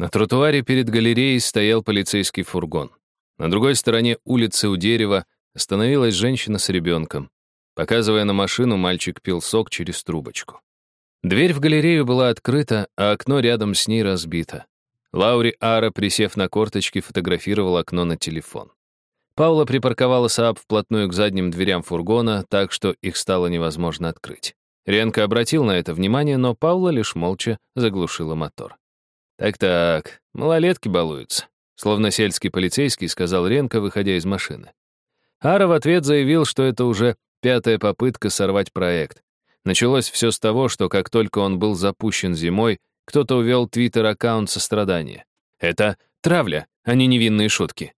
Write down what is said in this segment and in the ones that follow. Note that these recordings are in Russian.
На тротуаре перед галереей стоял полицейский фургон. На другой стороне улицы у дерева остановилась женщина с ребенком. Показывая на машину, мальчик пил сок через трубочку. Дверь в галерею была открыта, а окно рядом с ней разбито. Лаури Ара, присев на корточки, фотографировал окно на телефон. Паула припарковала Сааб вплотную к задним дверям фургона, так что их стало невозможно открыть. Ренко обратил на это внимание, но Паула лишь молча заглушила мотор. «Так-так, малолетки балуются», — словно сельский полицейский сказал Ренко, выходя из машины. Ара в ответ заявил, что это уже пятая попытка сорвать проект. Началось все с того, что как только он был запущен зимой, кто-то увел твиттер-аккаунт сострадания. Это травля, а не невинные шутки.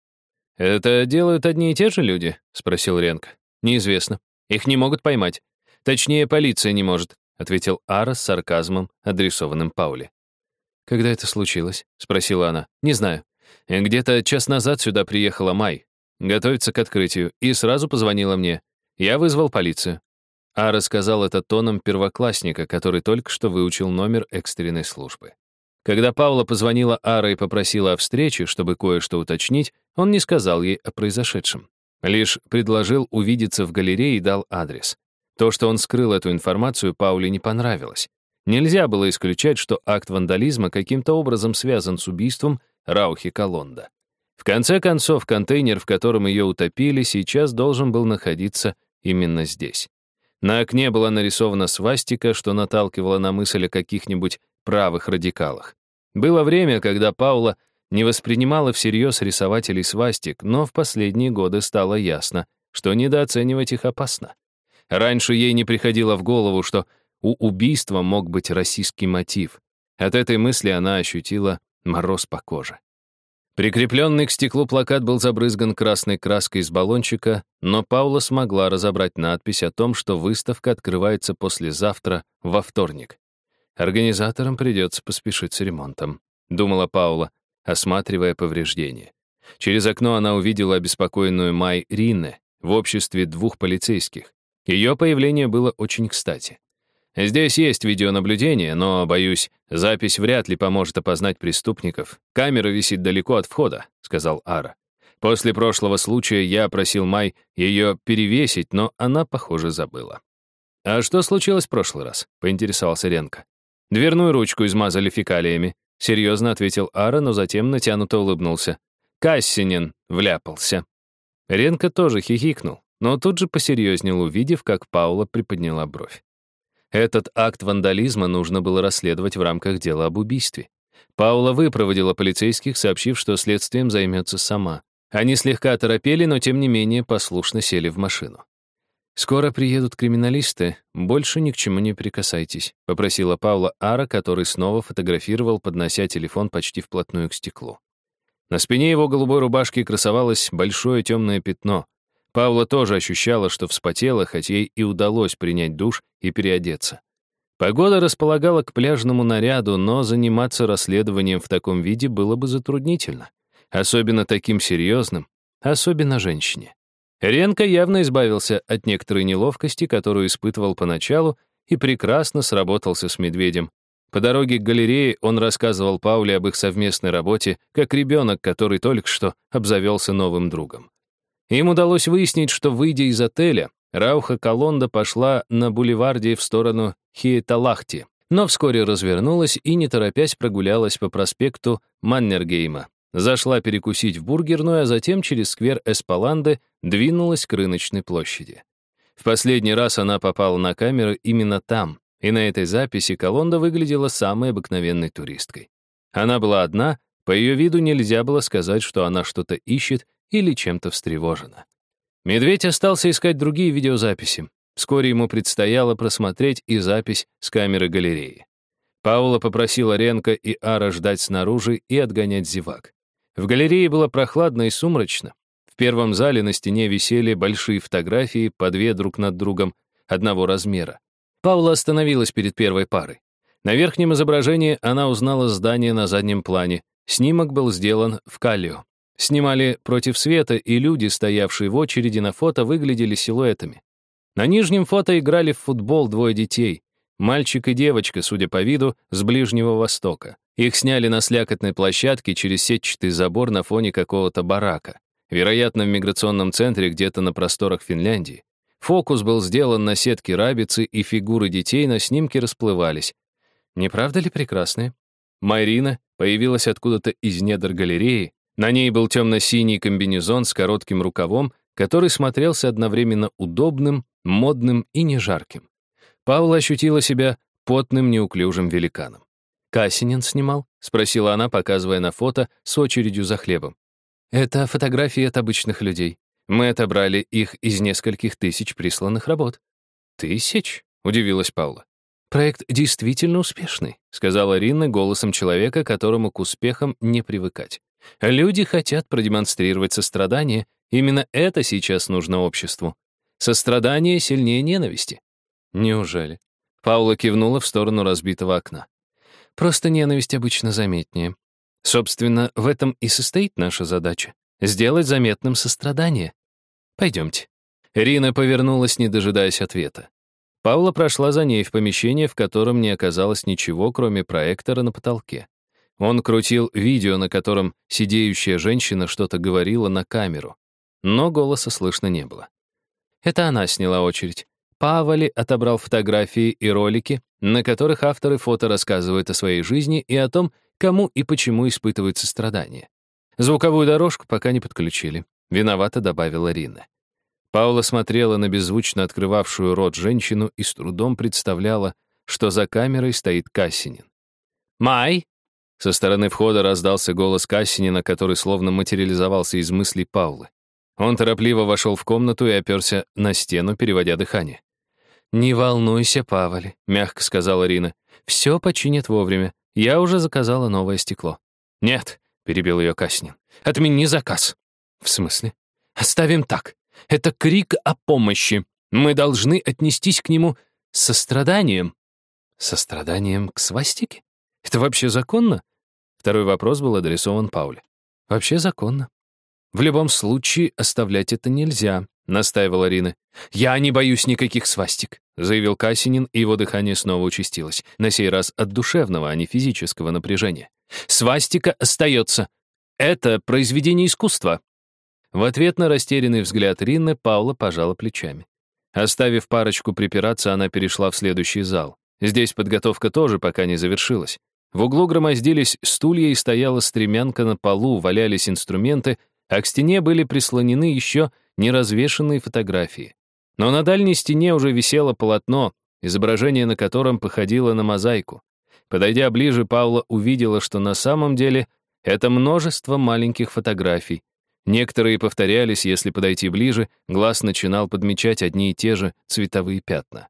«Это делают одни и те же люди?» — спросил Ренко. «Неизвестно. Их не могут поймать. Точнее, полиция не может», — ответил Ара с сарказмом, адресованным Пауле. «Когда это случилось?» — спросила она. «Не знаю. Где-то час назад сюда приехала Май. Готовится к открытию. И сразу позвонила мне. Я вызвал полицию. А рассказал это тоном первоклассника, который только что выучил номер экстренной службы. Когда Паула позвонила Ара и попросила о встрече, чтобы кое-что уточнить, он не сказал ей о произошедшем. Лишь предложил увидеться в галерее и дал адрес. То, что он скрыл эту информацию, Пауле не понравилось. Нельзя было исключать, что акт вандализма каким-то образом связан с убийством Раухи Колонда. В конце концов, контейнер, в котором ее утопили, сейчас должен был находиться именно здесь. На окне была нарисована свастика, что наталкивало на мысль о каких-нибудь правых радикалах. Было время, когда Паула не воспринимала всерьез рисователей свастик, но в последние годы стало ясно, что недооценивать их опасно. Раньше ей не приходило в голову, что у убийства мог быть российский мотив. От этой мысли она ощутила мороз по коже. Прикрепленный к стеклу плакат был забрызган красной краской из баллончика, но Паула смогла разобрать надпись о том, что выставка открывается послезавтра, во вторник. Организаторам придется поспешить с ремонтом, думала Паула, осматривая повреждения. Через окно она увидела обеспокоенную Май Ринне в обществе двух полицейских. Ее появление было очень кстати. Здесь есть видеонаблюдение, но, боюсь, запись вряд ли поможет опознать преступников. Камера висит далеко от входа», — сказал Ара. После прошлого случая я просил Май ее перевесить, но она, похоже, забыла. «А что случилось в прошлый раз?» — поинтересовался Ренко. «Дверную ручку измазали фекалиями», — серьезно ответил Ара, но затем натянуто улыбнулся. «Кассинин вляпался». Ренко тоже хихикнул, но тут же посерьезнел, увидев, как Паула приподняла бровь. Этот акт вандализма нужно было расследовать в рамках дела об убийстве. Паула выпроводила полицейских, сообщив, что следствием займется сама. Они слегка торопели, но тем не менее послушно сели в машину. «Скоро приедут криминалисты, больше ни к чему не прикасайтесь», попросила Паула Ара, который снова фотографировал, поднося телефон почти вплотную к стеклу. На спине его голубой рубашки красовалось большое темное пятно. Павла тоже ощущала, что вспотела, хоть ей и удалось принять душ и переодеться. Погода располагала к пляжному наряду, но заниматься расследованием в таком виде было бы затруднительно. Особенно таким серьезным, особенно женщине. Ренко явно избавился от некоторой неловкости, которую испытывал поначалу, и прекрасно сработался с медведем. По дороге к галерее он рассказывал Пауле об их совместной работе, как ребенок, который только что обзавелся новым другом. Им удалось выяснить, что, выйдя из отеля, Рауха Колонда пошла на бульварде в сторону Хиеталахти, но вскоре развернулась и, не торопясь, прогулялась по проспекту Маннергейма. Зашла перекусить в бургерную, а затем через сквер Эспаланды двинулась к рыночной площади. В последний раз она попала на камеру именно там, и на этой записи Колонда выглядела самой обыкновенной туристкой. Она была одна, по ее виду нельзя было сказать, что она что-то ищет или чем-то встревожена. Медведь остался искать другие видеозаписи. Вскоре ему предстояло просмотреть и запись с камеры галереи. Паула попросила Ренко и Ара ждать снаружи и отгонять зевак. В галерее было прохладно и сумрачно. В первом зале на стене висели большие фотографии, по две друг над другом, одного размера. Паула остановилась перед первой парой. На верхнем изображении она узнала здание на заднем плане. Снимок был сделан в Каллио. Снимали против света, и люди, стоявшие в очереди на фото, выглядели силуэтами. На нижнем фото играли в футбол двое детей. Мальчик и девочка, судя по виду, с Ближнего Востока. Их сняли на слякотной площадке через сетчатый забор на фоне какого-то барака. Вероятно, в миграционном центре где-то на просторах Финляндии. Фокус был сделан на сетке рабицы, и фигуры детей на снимке расплывались. Не правда ли прекрасные? Марина появилась откуда-то из недр галереи. На ней был темно-синий комбинезон с коротким рукавом, который смотрелся одновременно удобным, модным и не жарким. Паула ощутила себя потным, неуклюжим великаном. «Кассинин снимал?» — спросила она, показывая на фото с очередью за хлебом. «Это фотографии от обычных людей. Мы отобрали их из нескольких тысяч присланных работ». «Тысяч?» — удивилась Паула. «Проект действительно успешный», — сказала Ринна голосом человека, которому к успехам не привыкать. «Люди хотят продемонстрировать сострадание. Именно это сейчас нужно обществу. Сострадание сильнее ненависти». «Неужели?» Паула кивнула в сторону разбитого окна. Просто ненависть обычно заметнее. Собственно, в этом и состоит наша задача — сделать заметным сострадание. Пойдемте. Рина повернулась, не дожидаясь ответа. Паула прошла за ней в помещение, в котором не оказалось ничего, кроме проектора на потолке. Он крутил видео, на котором сидеющая женщина что-то говорила на камеру, но голоса слышно не было. Это она сняла очередь. Павали отобрал фотографии и ролики, на которых авторы фото рассказывают о своей жизни и о том, кому и почему испытывают сострадание. Звуковую дорожку пока не подключили. Виновато добавила Рина. Паула смотрела на беззвучно открывавшую рот женщину и с трудом представляла, что за камерой стоит Кассинин. «Май!» Со стороны входа раздался голос Кассинина, который словно материализовался из мыслей Паулы. Он торопливо вошел в комнату и оперся на стену, переводя дыхание. «Не волнуйся, Павали», — мягко сказала Рина. «Все починят вовремя. Я уже заказала новое стекло». «Нет», — перебил ее Каснин. «Отмени заказ». «В смысле?» «Оставим так. Это крик о помощи. Мы должны отнестись к нему состраданием». «Состраданием к свастике? Это вообще законно?» Второй вопрос был адресован Пауле. «Вообще законно. В любом случае оставлять это нельзя настаивала Рина. «Я не боюсь никаких свастик», — заявил Касинин, и его дыхание снова участилось, на сей раз от душевного, а не физического напряжения. «Свастика остается. Это произведение искусства». В ответ на растерянный взгляд Ринны Паула пожала плечами. Оставив парочку припираться, она перешла в следующий зал. Здесь подготовка тоже пока не завершилась. В углу громоздились стулья и стояла стремянка на полу, валялись инструменты, а к стене были прислонены еще неразвешенные фотографии. Но на дальней стене уже висело полотно, изображение на котором походило на мозаику. Подойдя ближе, Паула увидела, что на самом деле это множество маленьких фотографий. Некоторые повторялись, если подойти ближе, глаз начинал подмечать одни и те же цветовые пятна.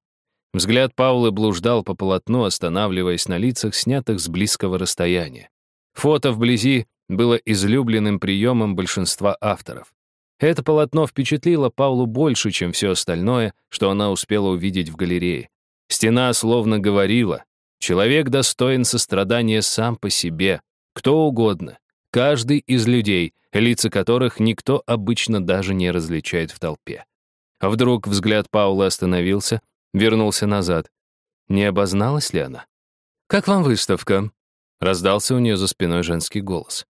Взгляд Паулы блуждал по полотну, останавливаясь на лицах, снятых с близкого расстояния. Фото вблизи было излюбленным приемом большинства авторов. Это полотно впечатлило Паулу больше, чем все остальное, что она успела увидеть в галерее. Стена словно говорила, человек достоин сострадания сам по себе, кто угодно, каждый из людей, лица которых никто обычно даже не различает в толпе. Вдруг взгляд Паулы остановился, вернулся назад. Не обозналась ли она? «Как вам выставка?» Раздался у нее за спиной женский голос.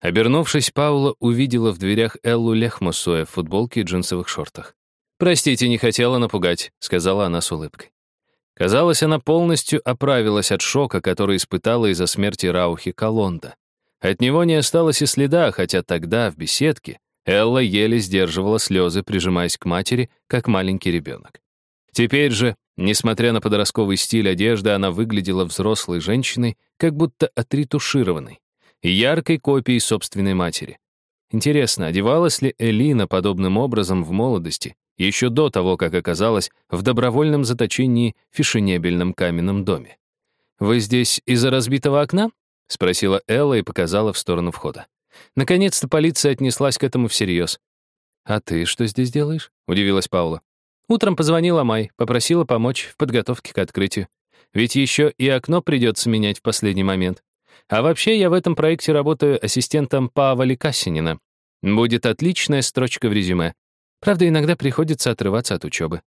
Обернувшись, Паула увидела в дверях Эллу Лехмусуя в футболке и джинсовых шортах. «Простите, не хотела напугать», — сказала она с улыбкой. Казалось, она полностью оправилась от шока, который испытала из-за смерти Раухи Колонда. От него не осталось и следа, хотя тогда, в беседке, Элла еле сдерживала слезы, прижимаясь к матери, как маленький ребенок. Теперь же, несмотря на подростковый стиль одежды, она выглядела взрослой женщиной, как будто отретушированной яркой копией собственной матери. Интересно, одевалась ли Элина подобным образом в молодости, еще до того, как оказалась в добровольном заточении в фешенебельном каменном доме? «Вы здесь из-за разбитого окна?» — спросила Элла и показала в сторону входа. Наконец-то полиция отнеслась к этому всерьез. «А ты что здесь делаешь?» — удивилась Паула. Утром позвонила Май, попросила помочь в подготовке к открытию. Ведь еще и окно придется менять в последний момент. А вообще я в этом проекте работаю ассистентом Павла Кассинина. Будет отличная строчка в резюме. Правда, иногда приходится отрываться от учебы.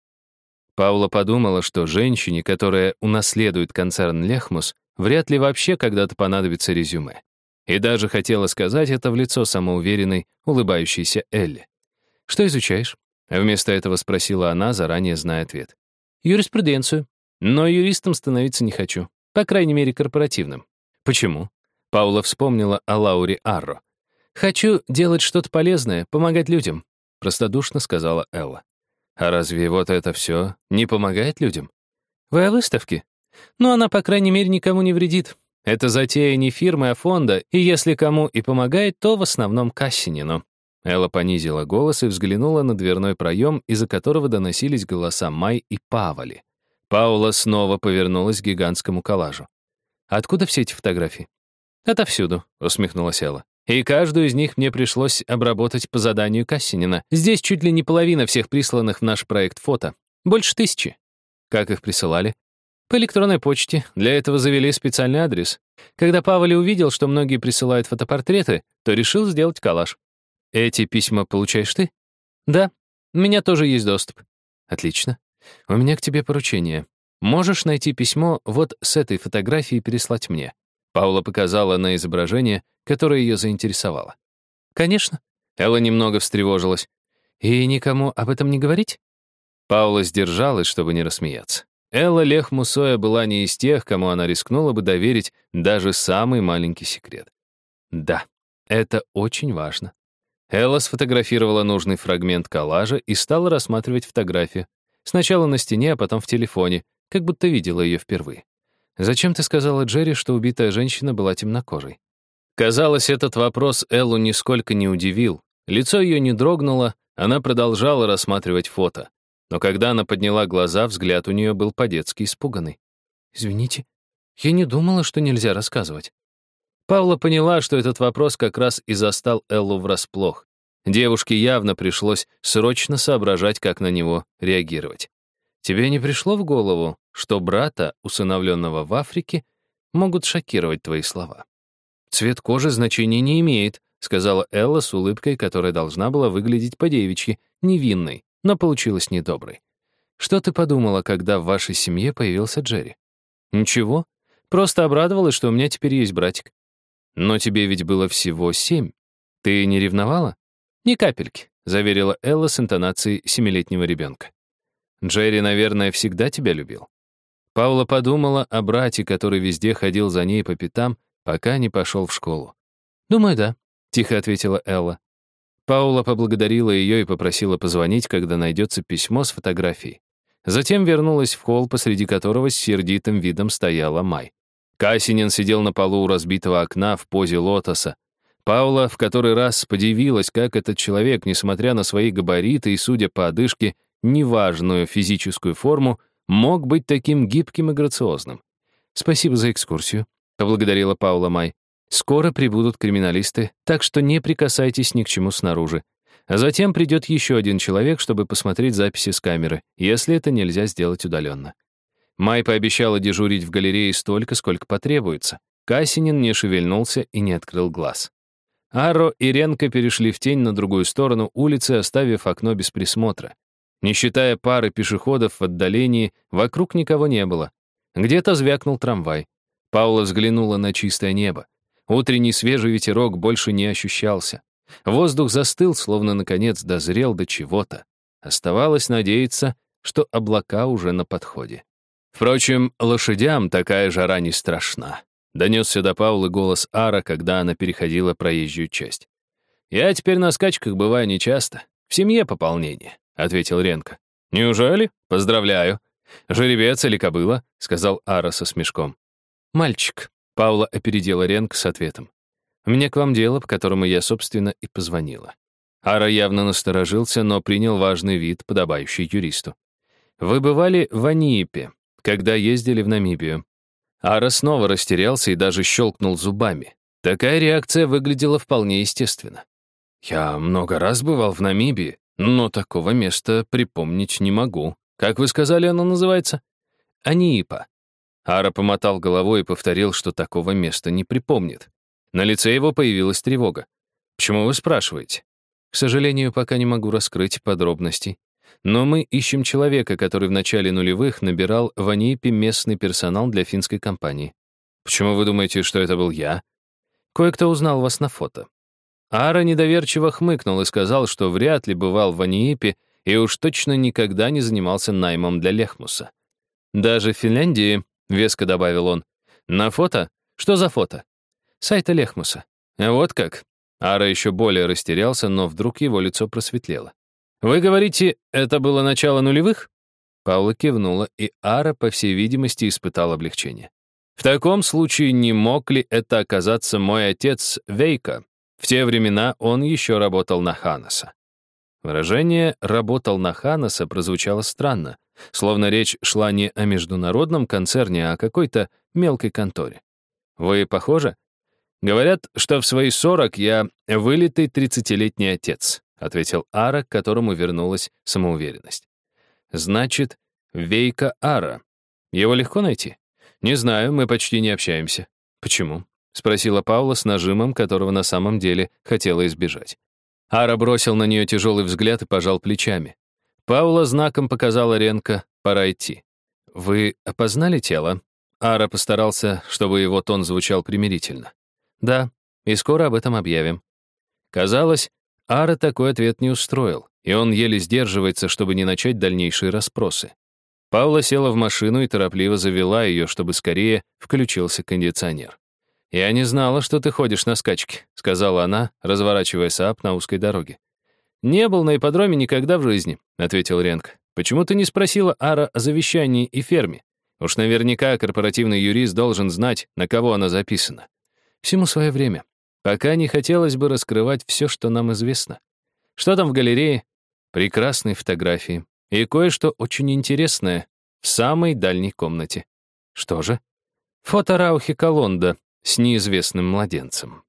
Паула подумала, что женщине, которая унаследует концерн Лехмус, вряд ли вообще когда-то понадобится резюме. И даже хотела сказать это в лицо самоуверенной, улыбающейся Элли. «Что изучаешь?» Вместо этого спросила она, заранее зная ответ. «Юриспруденцию. Но юристом становиться не хочу. По крайней мере, корпоративным». «Почему?» Паула вспомнила о Лауре Арро. «Хочу делать что-то полезное, помогать людям», — простодушно сказала Элла. «А разве вот это все не помогает людям?» «Вы о выставке?» «Ну, она, по крайней мере, никому не вредит. Это затея не фирмы, а фонда, и если кому и помогает, то в основном Кассинину». Элла понизила голос и взглянула на дверной проем, из-за которого доносились голоса Май и Павали. Паула снова повернулась к гигантскому коллажу. «Откуда все эти фотографии?» «Отовсюду», — усмехнулась Элла. «И каждую из них мне пришлось обработать по заданию Кассинина. Здесь чуть ли не половина всех присланных в наш проект фото. Больше тысячи». «Как их присылали?» По электронной почте. Для этого завели специальный адрес. Когда Павли увидел, что многие присылают фотопортреты, то решил сделать коллаж. Эти письма получаешь ты? Да. У меня тоже есть доступ. Отлично. У меня к тебе поручение. Можешь найти письмо вот с этой фотографией и переслать мне. Паула показала на изображение, которое ее заинтересовало. Конечно. Элла немного встревожилась. И никому об этом не говорить? Паула сдержалась, чтобы не рассмеяться. Элла Лех Мусоя была не из тех, кому она рискнула бы доверить даже самый маленький секрет. Да, это очень важно. Элла сфотографировала нужный фрагмент коллажа и стала рассматривать фотографию. Сначала на стене, а потом в телефоне, как будто видела ее впервые. «Зачем ты сказала Джерри, что убитая женщина была темнокожей?» Казалось, этот вопрос Эллу нисколько не удивил. Лицо ее не дрогнуло, она продолжала рассматривать фото. Но когда она подняла глаза, взгляд у нее был по-детски испуганный. «Извините, я не думала, что нельзя рассказывать». Павла поняла, что этот вопрос как раз и застал Эллу врасплох. Девушке явно пришлось срочно соображать, как на него реагировать. Тебе не пришло в голову, что брата, усыновленного в Африке, могут шокировать твои слова? «Цвет кожи значения не имеет», — сказала Элла с улыбкой, которая должна была выглядеть по-девичьи, невинной но получилось недоброй. Что ты подумала, когда в вашей семье появился Джерри? Ничего. Просто обрадовалась, что у меня теперь есть братик. Но тебе ведь было всего семь. Ты не ревновала? Ни капельки, заверила Элла с интонацией семилетнего ребенка. Джерри, наверное, всегда тебя любил. Паула подумала о брате, который везде ходил за ней по пятам, пока не пошел в школу. «Думаю, да», — тихо ответила Элла. Паула поблагодарила ее и попросила позвонить, когда найдется письмо с фотографией. Затем вернулась в холл, посреди которого с сердитым видом стояла Май. Кассинин сидел на полу у разбитого окна в позе лотоса. Паула в который раз подивилась, как этот человек, несмотря на свои габариты и, судя по одышке, неважную физическую форму, мог быть таким гибким и грациозным. «Спасибо за экскурсию», — поблагодарила Паула Май. Скоро прибудут криминалисты, так что не прикасайтесь ни к чему снаружи. А затем придет еще один человек, чтобы посмотреть записи с камеры, если это нельзя сделать удаленно. Май пообещала дежурить в галерее столько, сколько потребуется. Касинин не шевельнулся и не открыл глаз. Аро и Ренко перешли в тень на другую сторону улицы, оставив окно без присмотра. Не считая пары пешеходов в отдалении, вокруг никого не было. Где-то звякнул трамвай. Паула взглянула на чистое небо. Утренний свежий ветерок больше не ощущался. Воздух застыл, словно наконец дозрел до чего-то. Оставалось надеяться, что облака уже на подходе. Впрочем, лошадям такая жара не страшна. Донесся до Паулы голос Ара, когда она переходила проезжую часть. «Я теперь на скачках бываю нечасто. В семье пополнение», — ответил Ренко. «Неужели? Поздравляю. Жеребец или кобыла?» — сказал Ара со смешком. «Мальчик», Паула опередила Ренк с ответом. «У меня к вам дело, по которому я, собственно, и позвонила». Ара явно насторожился, но принял важный вид, подобающий юристу. «Вы бывали в Аниипе, когда ездили в Намибию». Ара снова растерялся и даже щелкнул зубами. Такая реакция выглядела вполне естественно. «Я много раз бывал в Намибии, но такого места припомнить не могу. Как вы сказали, оно называется?» «Аниипа», Ара помотал головой и повторил, что такого места не припомнит. На лице его появилась тревога. «Почему вы спрашиваете?» «К сожалению, пока не могу раскрыть подробностей. Но мы ищем человека, который в начале нулевых набирал в Анипе местный персонал для финской компании. Почему вы думаете, что это был я? Кое-кто узнал вас на фото. Ара недоверчиво хмыкнул и сказал, что вряд ли бывал в Аниипе и уж точно никогда не занимался наймом для Лехмуса. «Даже в Финляндии», — веско добавил он. «На фото? Что за фото?» «Сайта Лехмуса». «Вот как?» Ара еще более растерялся, но вдруг его лицо просветлело. «Вы говорите, это было начало нулевых?» Паула кивнула, и Ара, по всей видимости, испытал облегчение. «В таком случае не мог ли это оказаться мой отец Вейка? В те времена он еще работал на Ханаса». Выражение «работал на Ханаса» прозвучало странно, словно речь шла не о международном концерне, а о какой-то мелкой конторе. «Вы похожи?» «Говорят, что в свои сорок я вылитый тридцатилетний отец», ответил Ара, к которому вернулась самоуверенность. «Значит, Вейка Ара. Его легко найти?» «Не знаю, мы почти не общаемся». «Почему?» — спросила Паула с нажимом, которого на самом деле хотела избежать. Ара бросил на нее тяжелый взгляд и пожал плечами. Паула знаком показала Ренко, пора идти. «Вы опознали тело?» Ара постарался, чтобы его тон звучал примирительно. «Да, и скоро об этом объявим». Казалось, Ара такой ответ не устроил, и он еле сдерживается, чтобы не начать дальнейшие расспросы. Паула села в машину и торопливо завела ее, чтобы скорее включился кондиционер. «Я не знала, что ты ходишь на скачки», — сказала она, разворачивая Саап на узкой дороге. «Не был на ипподроме никогда в жизни», — ответил Ренк. «Почему ты не спросила Ара о завещании и ферме? Уж наверняка корпоративный юрист должен знать, на кого она записана. Всему свое время. Пока не хотелось бы раскрывать все, что нам известно. Что там в галерее? Прекрасные фотографии. И кое-что очень интересное в самой дальней комнате. Что же? Фото Раухи Колонда с неизвестным младенцем.